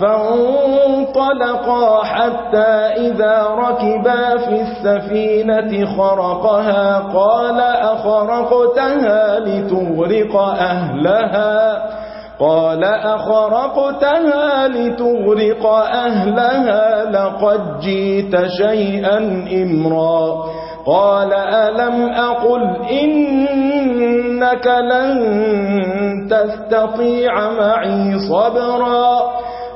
فانطلقا حتى إذا ركبا في السفينة خرقها قال أخرقتها لتغرق أهلها؟ قال أخرقتها لتغرق أهلها لقد جيت شيئا إمرا. قال ألم أقل إنك لن تستطيع معي صبرا؟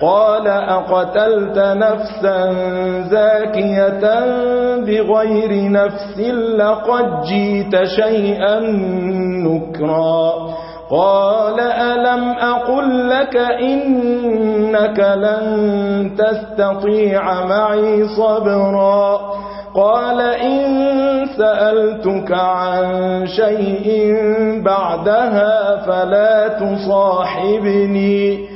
قال أقتلت نفسا زاكية بغير نفس لقد جيت شيئا نكرا. قال ألم أقل لك إنك لن تستطيع معي صبرا. قال إن سألتك عن شيء بعدها فلا تصاحبني.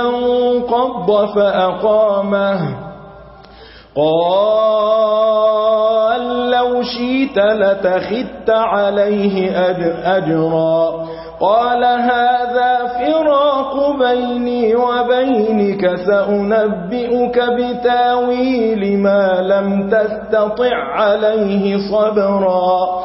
انقض فأقامه قال لو شيت لتخت عليه أجرا قال هذا فراق بيني وبينك سأنبئك بتاويل ما لم تستطع عليه صبرا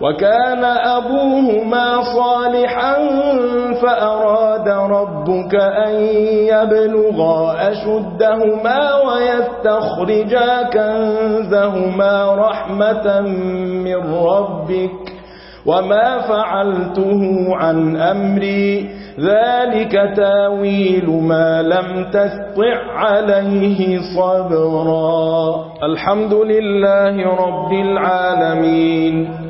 وكان أبوهما صالحا فأراد ربك أن يبلغا أشدهما ويستخرجا كنزهما رحمة من ربك وما فعلته عن أمري ذلك تاويل ما لم تستع عليه صبرا الحمد لله رب العالمين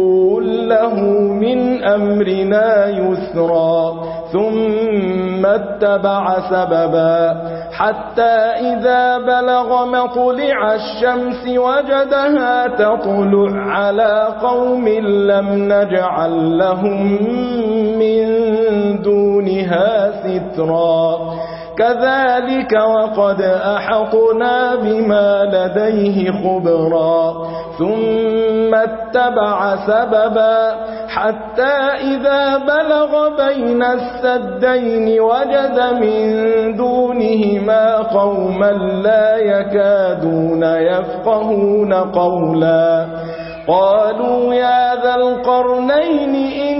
له من أمرنا يسرا ثم اتبع سببا حتى إذا بلغ مطلع الشمس وجدها تطلع على قوم لم نجعل لهم من دونها سترا كذلك وقد أحقنا بما لديه خبرا. ثم اتبع سببا حتى إذا بلغ بين السدين وجد من دونهما قوما لا يكادون يفقهون قولا. قالوا يا ذا القرنين إن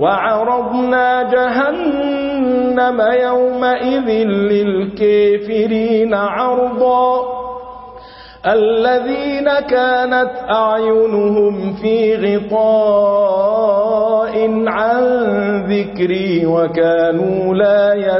وعرضنا جهنم يومئذ للكافرين عرضا. الذين كانت أعينهم في غطاء عن ذكري وكانوا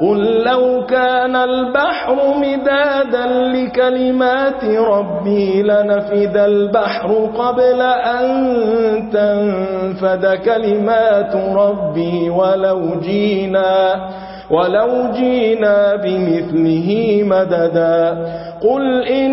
قل لو كان البحر مدادا لكلمات ربي لنفد البحر قبل أن تنفد كلمات ربي ولو جينا ولو جينا بمثله مددا. قل إن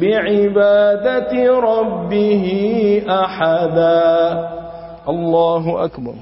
بعبادة ربه أحدا. الله أكبر.